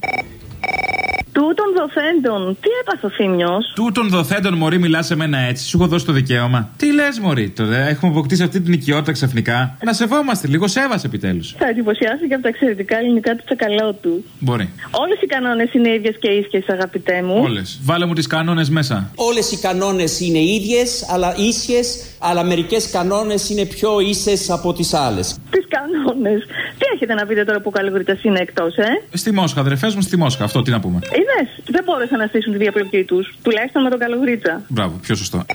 Τούτων δοθέντων, τι έπαθε ο Θήμιος; Τούτων δοθέντων, Μωρή, μιλάς σε μένα έτσι. Σου έχω δώσει το δικαίωμα. Τι λες, Μωρή, το δε, έχουμε αποκτήσει αυτή την οικειότητα ξαφνικά. Να σεβόμαστε λίγο, σέβασε επιτέλους. Θα εντυπωσιάστηκε από τα εξαιρετικά ελληνικά του τσακαλό του. Μπορεί. Όλες οι κανόνες είναι ίδιες και ίσχυες, αγαπητέ μου. Όλες. Βάλε μου τις κανόνες μέσα. Όλες οι κανόνες είναι ίδιες, αλλά ίσιες, αλλά μερικές κανόνες είναι πιο ίσες από τις άλλες. Τις κανόνες κανόνε. Τι έχετε να πείτε τώρα που ο Καλογρίτσα είναι εκτός, ε; Στη Μόσχα, αδερφές μου, στη Μόσχα. Αυτό τι να πούμε. Είδε, δεν μπόρεσαν να στήσουν τη διαπλοκή τους. Τουλάχιστον με τον Καλογρίτσα. Μπράβο, πιο σωστό.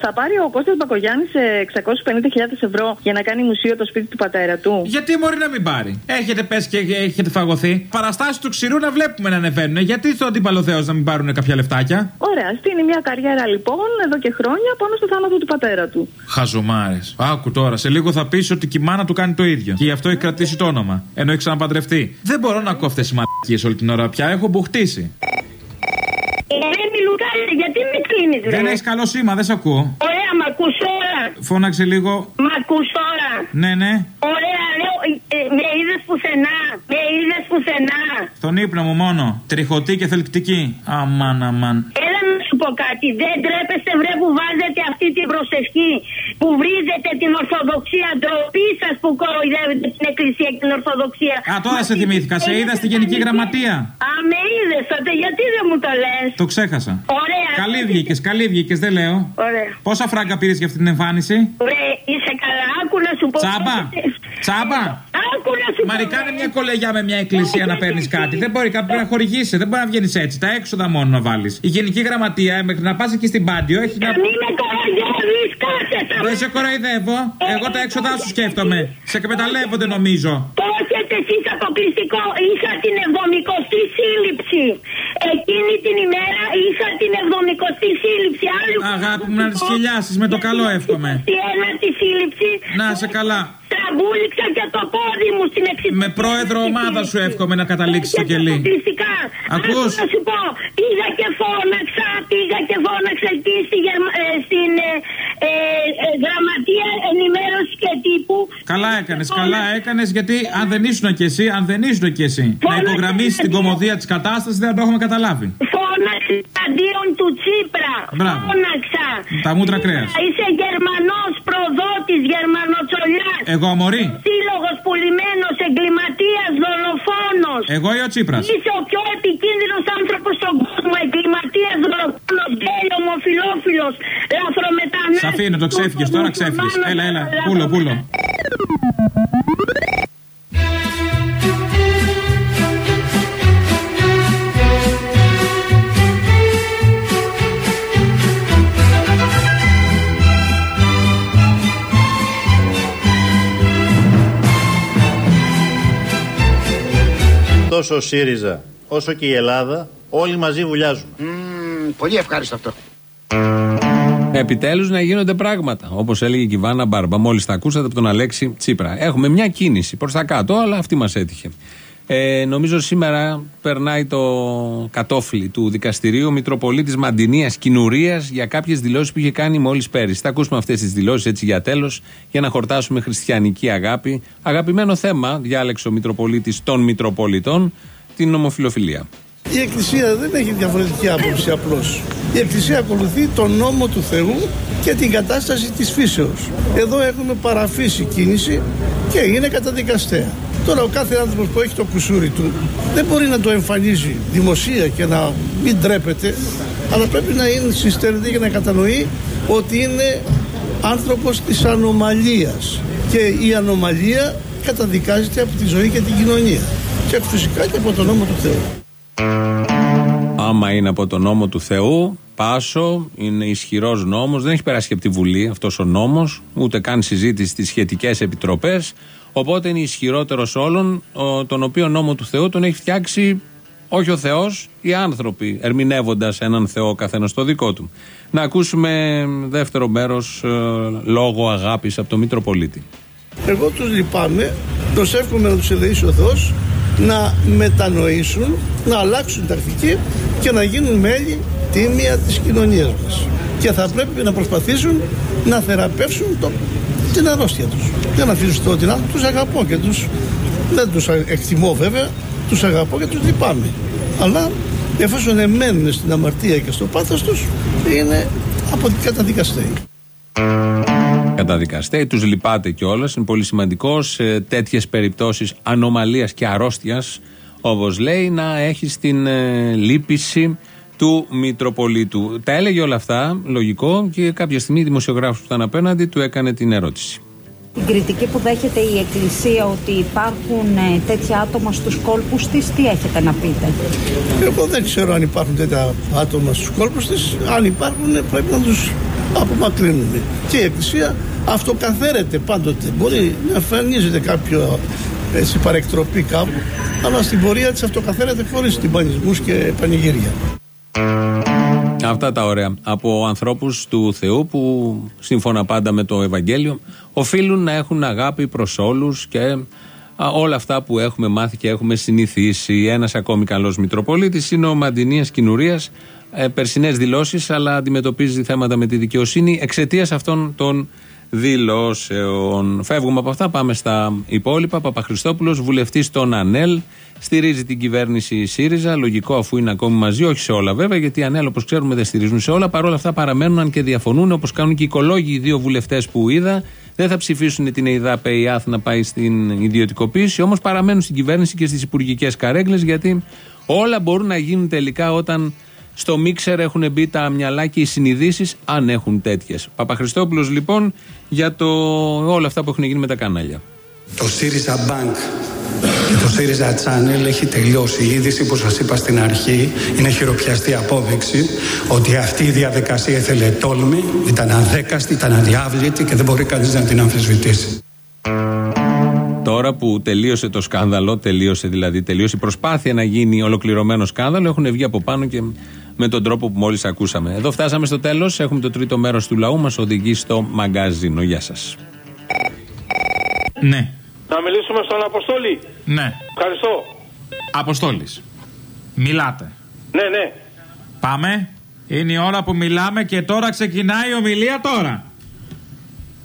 Θα πάρει ο Κώστας Μπακογιάννη 650.000 ευρώ για να κάνει μουσείο το σπίτι του πατέρα του; Γιατί μπορεί να μην πάρει. Έχετε πέσει και έχετε φαγωθεί. Παραστάσεις του ξηρού να βλέπουμε να ανεβαίνουν. Γιατί στο αντίπαλο Θεός να μην πάρουν κάποια λεφτάκια; Ωραία, στείνει μια καριέρα λοιπόν εδώ και χρόνια πάνω στο θάνατο του πατέρα του. Χαζομάρες. Άκου τώρα, σε λίγο θα πεις ότι και η μάνα του κάνει το ίδιο. Και γι' αυτό έχει κρατήσει το όνομα. Ενώ έχει ξαναπαντρευτεί. Δεν μπορώ να ακούω αυτές οι μαλακίες όλη την ώρα πια. Έχω μπουχτίσει. Ερέμι Λουκάρη, γιατί με κλείνεις, Δεν έχεις καλό σήμα, δεν σε ακούω. Ωραία, μ' ακούς τώρα. Φώναξε λίγο. Μ' ακούς τώρα. Ναι, ναι. Ωραία, λέω, ε, με είδες πουθενά. Με είδες πουθενά. Στον ύπνο μου μόνο. Τριχωτή και θελκτική. Αμάν, αμάν. Έλα να σου πω κάτι. Δεν τρέπεστε, βρε, που βάζετε αυτή την προσευχή. Που βρίζετε την Ορθοδοξία. Ντροπή σας που κοροϊδεύετε την Εκκλησία και την Ορθοδοξία. Α, τώρα σε θυμήθηκα. Σε είδα στη Γενική Γραμματεία. Α, με είδες τότε, γιατί δεν μου το λες; Το ξέχασα. Ωραία. Καλή βγήκες, καλή βγήκες, δεν λέω. Ωραία. Πόσα φράγκα πήρες για αυτή την εμφάνιση; Βρε, είσαι καλά, άκου να σου πω. Τσάμπα. Τσάμπα. Άκου να σου Μαρικά είναι μια κολεγιά με μια εκκλησία να παίρνεις κάτι. Δεν μπορεί κάποιο να χορηγήσει. Δεν μπορεί να βγαίνεις έτσι. Τα έξοδα μόνο να βάλεις. Η Γενική Γραμματεία μέχρι να πας εκεί στην Πάντιο έχει να. Μην με κοροϊδεύεις, κάθετα. Δεν σε κοροϊδεύω. Εγώ τα έξοδά σου σκέφτομαι. Σε εκμεταλλεύονται νομίζω. Το έχετε εσεί αποκλειστικό. Είχα την 70η σύλληψη. Εκείνη την ημέρα είχα την 70η σύλληψη. Άλλη Αγάπη μου να τις χιλιάσεις με το καλό εύχομαι. Τη ένατη σύλληψη. Να σε καλά. Τραμπούληξα και το πόδι μου στην εξυπηρεσία. Με πρόεδρο ομάδα σου εύχομαι να καταλήξεις στο κελί. Αποκλειστικά. Ακούς; Άκου Να σου πω, πήγα και φώναξα, πήγα και φώναξα εκεί στη γερμα- ε, στην ε, ε, ε, γραμματεία ενημέρωση και τύπου. Καλά έκανες, καλά έκανες γιατί αν δεν ήσουν κι εσύ, αν δεν ήσουν κι εσύ, να υπογραμμίσεις την κομμωδία της κατάστασης δεν θα το έχουμε καταλάβει. Φώναξα αντίον του Τσίπρα. Μπράβο. Φώναξα. Τα μούτρα κρέας. Είσαι Γερμανός προδότης, Γερμανοτσολιάς. Εγώ μωρή. Σύλλογος πουλημένος, εγκληματίας, δολοφόνος. Εγώ ή ο Τσίπρας; Είσαι ο πιο επικίνδυνος άνθρωπος στον κόσμο. Εγκληματίας, δολοφόνος, γκέι, ομοφιλόφιλος, λαθρομετανάστης. Σ' αφήνω, το ξέφυγες τώρα, ξέφυγες. Έλα, έλα. Πούλο, πούλο. Τόσο ο ΣΥΡΙΖΑ όσο και η Ελλάδα όλοι μαζί βουλιάζουν. πολύ ευχάριστο αυτό. Επιτέλους να γίνονται πράγματα. Όπως έλεγε και η Βάνα Μπάρμπα. Μόλις τα ακούσατε από τον Αλέξη Τσίπρα. Έχουμε μια κίνηση προς τα κάτω, αλλά αυτή μας έτυχε. Ε, νομίζω σήμερα περνάει το κατόφλι του δικαστηρίου ο Μητροπολίτης Μαντινίας Κινουρία για κάποιες δηλώσεις που είχε κάνει μόλις πέρυσι. Θα ακούσουμε αυτές τις δηλώσεις έτσι για τέλος, για να χορτάσουμε χριστιανική αγάπη. Αγαπημένο θέμα, διάλεξε ο Μητροπολίτης των Μητροπολιτών, την ομοφιλοφιλία. Η Εκκλησία δεν έχει διαφορετική άποψη απλώς. Η Εκκλησία ακολουθεί τον νόμο του Θεού και την κατάσταση της φύσεως. Εδώ έχουμε παραφύση κίνηση και είναι καταδικαστέα. Τώρα ο κάθε άνθρωπος που έχει το κουσούρι του δεν μπορεί να το εμφανίζει δημοσία και να μην τρέπεται αλλά πρέπει να είναι συστέρητη και να κατανοεί ότι είναι άνθρωπος της ανομαλίας και η ανομαλία καταδικάζεται από τη ζωή και την κοινωνία και φυσικά και από τον νόμο του Θεού. Άμα είναι από τον νόμο του Θεού, πάσο, είναι ισχυρός νόμος, δεν έχει περάσει και από τη Βουλή αυτός ο νόμος, ούτε καν συζήτηση στις σχετικές επιτροπές. Οπότε είναι ισχυρότερος όλων, ο- τον οποίο νόμο του Θεού τον έχει φτιάξει όχι ο Θεός, οι άνθρωποι, ερμηνεύοντας έναν Θεό καθένας το δικό του. Να ακούσουμε δεύτερο μέρος λόγο αγάπης από τον Μητροπολίτη. Εγώ τους λυπάμαι, τους εύχομαι να τους ελεήσει ο Θεός να μετανοήσουν, να αλλάξουν τακτική και να γίνουν μέλη τίμια της κοινωνίας μας. Και θα πρέπει να προσπαθήσουν να θεραπεύσουν το, την αρρώστια τους. Δεν αφήσουν το την άλλη, τους αγαπώ και τους, δεν τους εκτιμώ βέβαια, τους αγαπώ και τους λυπάμαι. Αλλά εφόσον εμένουν στην αμαρτία και στο πάθος τους, είναι από καταδικαστέοι. Καταδικαστέ, τους λυπάται κιόλας. Είναι πολύ σημαντικό σε τέτοιες περιπτώσεις ανομαλίας και αρρώστιας, όπως λέει, να έχεις την ε, λύπηση του Μητροπολίτου. Τα έλεγε όλα αυτά, λογικό, και κάποια στιγμή η δημοσιογράφο που ήταν απέναντι του έκανε την ερώτηση. Την κριτική που δέχεται η Εκκλησία ότι υπάρχουν ε, τέτοια άτομα στους κόλπους της, τι έχετε να πείτε; Εγώ δεν ξέρω αν υπάρχουν τέτοια άτομα στους κόλπους της. Αν υπάρχουν πρέπει να τους απομακρύνουμε. Και η Εκκλησία αυτοκαθαίρεται πάντοτε. Μπορεί να εμφανίζεται κάποιο έτσι, παρεκτροπή κάπου, αλλά στην πορεία της αυτοκαθαίρεται χωρίς τυμπανισμούς και πανηγύρια. Αυτά τα ωραία. Από ανθρώπους του Θεού που σύμφωνα πάντα με το Ευαγγέλιο οφείλουν να έχουν αγάπη προς όλους και α, όλα αυτά που έχουμε μάθει και έχουμε συνηθίσει. Ένας ακόμη καλός Μητροπολίτης είναι ο Μαντινίας Κινουρία. Ε, Περσινές δηλώσεις, αλλά αντιμετωπίζει θέματα με τη δικαιοσύνη εξαιτίας αυτών των δηλώσεων. Φεύγουμε από αυτά, πάμε στα υπόλοιπα. Παπαχριστόπουλος, βουλευτής των ΑΝΕΛ, στηρίζει την κυβέρνηση ΣΥΡΙΖΑ. Λογικό αφού είναι ακόμη μαζί, όχι σε όλα βέβαια, γιατί οι ΑΝΕΛ όπως ξέρουμε δεν στηρίζουν σε όλα. Παρ' όλα αυτά παραμένουν αν και διαφωνούν, όπως κάνουν και οι οικολόγοι, οι δύο βουλευτές που είδα. Δεν θα ψηφίσουν την ΕΙΔΑΠ η ΑΘ να πάει στην ιδιωτικοποίηση, όμως παραμένουν στην κυβέρνηση και στις υπουργικές καρέγκλε, γιατί όλα μπορούν να γίνουν τελικά όταν στο μίξερ έχουν μπει τα μυαλά και οι συνειδήσεις, αν έχουν τέτοιες. Παπαχριστόπουλος λοιπόν για το, όλα αυτά που έχουν γίνει με τα κανάλια. Το ΣΥΡΙΖΑ Bank και το ΣΥΡΙΖΑ Channel έχει τελειώσει. Η είδηση που σας είπα στην αρχή είναι χειροπιαστή απόδειξη ότι αυτή η διαδικασία ήθελε τόλμη, ήταν αδέκαστη, ήταν αδιάβλητη και δεν μπορεί κανείς να την αμφισβητήσει. Τώρα που τελείωσε το σκάνδαλο, τελείωσε δηλαδή, τελείωσε η προσπάθεια να γίνει ολοκληρωμένο σκάνδαλο, έχουν βγει από πάνω και με τον τρόπο που μόλις ακούσαμε. Εδώ φτάσαμε στο τέλος. Έχουμε το τρίτο μέρος του λαού, μας οδηγεί στο μαγκάζινο. Γεια σας. Ναι. Να μιλήσουμε στον Αποστόλη. Ναι. Ευχαριστώ. Αποστόλης. Μιλάτε. Ναι, ναι. Πάμε. Είναι η ώρα που μιλάμε και τώρα ξεκινάει η ομιλία τώρα.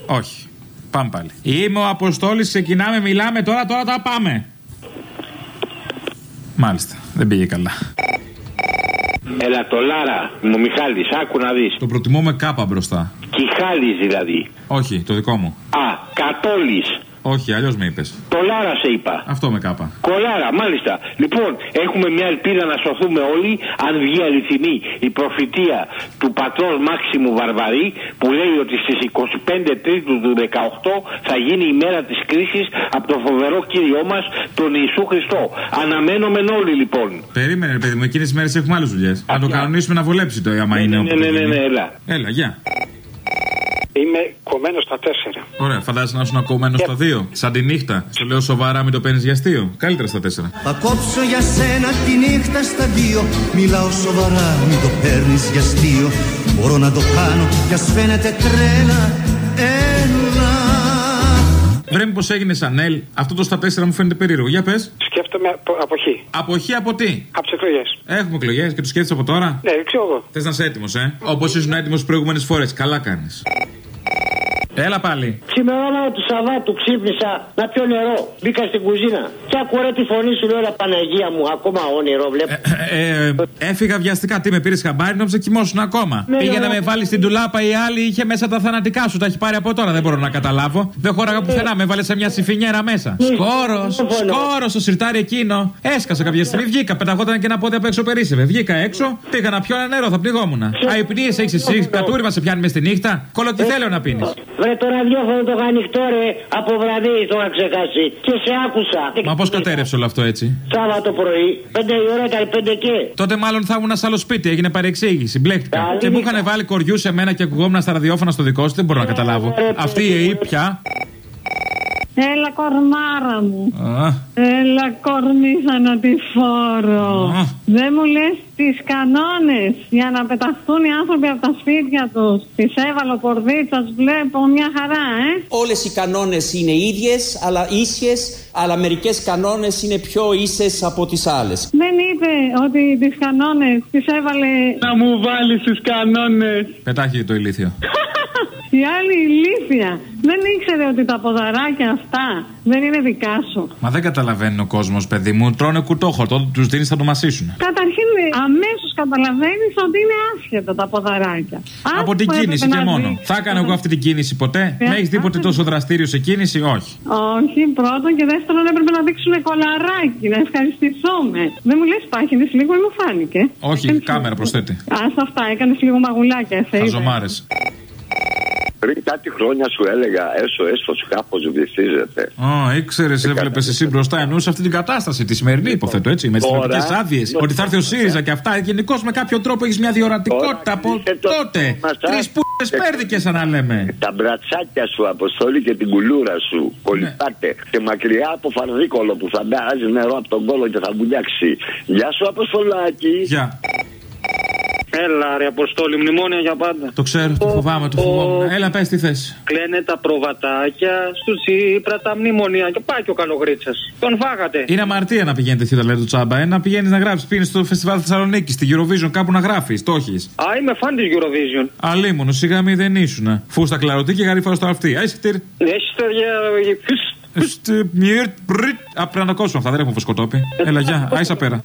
Όχι. Πάμε πάλι. Είμαι ο Αποστόλης, ξεκινάμε, μιλάμε τώρα, τώρα τα πάμε. Μάλιστα. Δεν πήγε καλά. Ελατολάρα, μου Μιχάλης, άκου να δεις. Το προτιμώ με κάπα μπροστά. Κιχάλης δηλαδή. Όχι, το δικό μου. Α, Κατόλης. Όχι, αλλιώς με είπες. Το Λάρα σε είπα. Αυτό με κάπα. Κολάρα, μάλιστα. Λοιπόν, έχουμε μια ελπίδα να σωθούμε όλοι αν βγει αληθινή η προφητεία του πατρόν Μάξιμου Βαρβαρή που λέει ότι στις 25 Τρίτου του 18 θα γίνει η μέρα της κρίσης από τον φοβερό Κύριό μας τον Ιησού Χριστό. Αναμένομεν όλοι λοιπόν. Περίμενε, ρε παιδί μου, εκείνες τις μέρες έχουμε άλλες δουλειές. Να το κανονίσουμε να βολέψει το άμα είναι Ναι, ναι, ναι, ναι, έλα. Έλα, γεια. Είμαι κομμένος στα τέσσερα. Ωραία, φαντάζεσαι να ήσουν κομμένο στα δύο. Σαν τη νύχτα. Σε λέω σοβαρά, μην το παίρνεις για αστείο. Καλύτερα στα τέσσερα. Θα κόψω για σένα τη νύχτα στα δύο Μιλάω σοβαρά, μην το παίρνεις για αστείο Μπορώ να το κάνω κι ας φαίνεται τρέλα Έλα Βρε μήπως έγινε Σανέλ, αυτό το στα τέσσερα μου φαίνεται περίεργο. Για πες. Σκέφτομαι από, αποχή. Αποχή από τι; Από τις εκλογές. Έχουμε εκλογές και το σκέφτεσαι από τώρα; Ναι, ξέρω εγώ. Θες να είσαι έτοιμος, ε; Όπως ήσουν έτοιμος τι προηγούμενες φορές. Καλά κάνεις. Έλα πάλι. Ξημερώνα του Σαββάτου ξύπνησα να πιω νερό. Μπήκα στην κουζίνα. Και ακούω τη φωνή σου, λέω «Ρε Παναγία μου, ακόμα όνειρο βλέπω. Ε, ε, έφυγα βιαστικά. Τι με πήρες χαμπάρι, νόμιζα κοιμόσουν ακόμα; Ναι, Πήγε ναι, να ναι. με βάλει στην τουλάπα η άλλη, είχε μέσα τα θανατικά σου. Τα έχει πάρει από τώρα, δεν μπορώ να καταλάβω. Δεν χώραγα πουθενά, με βάλε σε μια συμφινιέρα μέσα. Ναι. Σκόρος, σκόρος στο σιρτάρι εκείνο. Έσκασα κάποια στιγμή, βγήκα, πεταγόταν και ένα πόδι απ' έξω περίσευε. Βγήκα έξω, πήγα να πιω ένα νερό, θα πνιγόμουν. Αϊπνίε έχει εσύ, κατούριμα σε πιάνει μες στη νύχτα. Κολοκυθέλιο να πίνεις; Βρε το ραδιόφωνο το είχα ανοιχτό ρε από βραδύ το είχα ξεχάσει. Και σε άκουσα. Μα πώς κατέρευσε όλο αυτό έτσι; Σάββατο πρωί, 5 η ώρα ήταν 5 και. Τότε μάλλον θα ήμουν σε άλλο σπίτι, έγινε παρεξήγηση. Μπλέχτηκα. Και μου είχαν βάλει κοριού σε μένα και ακουγόμουν στα ραδιόφωνα στο δικό σου, δεν μπορώ να καταλάβω. Αυτή η ΕΕ πια. Έλα κορμάρα μου. Α, Έλα κορμί θανατηφόρο. Δεν μου λες τις κανόνες για να πεταχτούν οι άνθρωποι από τα σπίτια τους. Τις έβαλε ο Κορδίτσας, βλέπω μια χαρά, ε. Όλες οι κανόνες είναι ίδιες, αλλά ίσιες, αλλά μερικές κανόνες είναι πιο ίσες από τις άλλες. Δεν είπε ότι τις κανόνες τις έβαλε... Να μου βάλεις τις κανόνες. Πετάχει το ηλίθιο. Η άλλη ηλίθεια. Δεν ήξερε ότι τα ποδαράκια αυτά δεν είναι δικά σου. Μα δεν καταλαβαίνει ο κόσμος, παιδί μου. Τρώνε κουτόχορτο. Όταν τους δίνεις θα το μασίσουν. Καταρχήν αμέσως καταλαβαίνεις ότι είναι άσχετα τα ποδαράκια. Από Ας την που κίνηση έπρεπε και να μόνο. δείξεις. Θα έκανα εγώ αυτή την κίνηση ποτέ; Ε, Με έχεις δει ποτέ άσε. τόσο δραστήριο σε κίνηση, όχι. Όχι, πρώτον και δεύτερον έπρεπε να δείξουν κολαράκι, να ευχαριστηθούμε. Δεν μου λες, πάχινε λίγο ή μου φάνηκε. Όχι, κάμερα προσθέτει. Α αυτά, έκανες λίγο μαγουλάκια. σε είδα. Χαζομάρε. Πριν κάτι χρόνια σου έλεγα έσω έσω κάπως βυθίζεται. Α, ήξερες, έβλεπες εσύ μπροστά, εννοούσες αυτή την κατάσταση, τη σημερινή υποθέτω έτσι, με τις Τώρα- θετικέ άδειες. Ότι θα έρθει ο ΣΥΡΙΖΑ και αυτά. Γενικώς με κάποιο τρόπο έχεις μια διορατικότητα από τότε. Τρεις πούτες πέρδικε, σαν να λέμε. Τα μπρατσάκια σου, Αποστόλη και την κουλούρα σου κολλητάτε. Και μακριά από φαρδίκολο που θα μπάζει νερό από τον κόλο και θα βουλιάξει. Γεια σου, Αποστολάκη. Γεια. Έλα, ρε Αποστόλη, μνημόνια για πάντα. Το ξέρω, το φοβάμαι, το φοβάμαι. Έλα, πε τι θε. Κλαίνε τα προβατάκια στου Τσίπρα τα μνημονία και πάει και ο Καλογρίτσα. Τον φάγατε. Είναι αμαρτία να πηγαίνετε θύτα λέει το τσάμπα. Ε, να πηγαίνει να γράψει. Πήγαινε στο φεστιβάλ Θεσσαλονίκη, στη Eurovision, κάπου να γράφει. Το έχει. Α, είμαι φαν τη Eurovision. Αλίμονο, σιγά μη δεν ήσουν. Φούστα κλαρωτή και γαρίφα στο αυτή. Έχει τυρ. Έχει παιδιά. Στ- μιρτ, πριτ. Α, πρέπει να το κόψουμε αυτά, δεν έχουμε φωσκοτόπι. Έλα, γεια, άισα πέρα.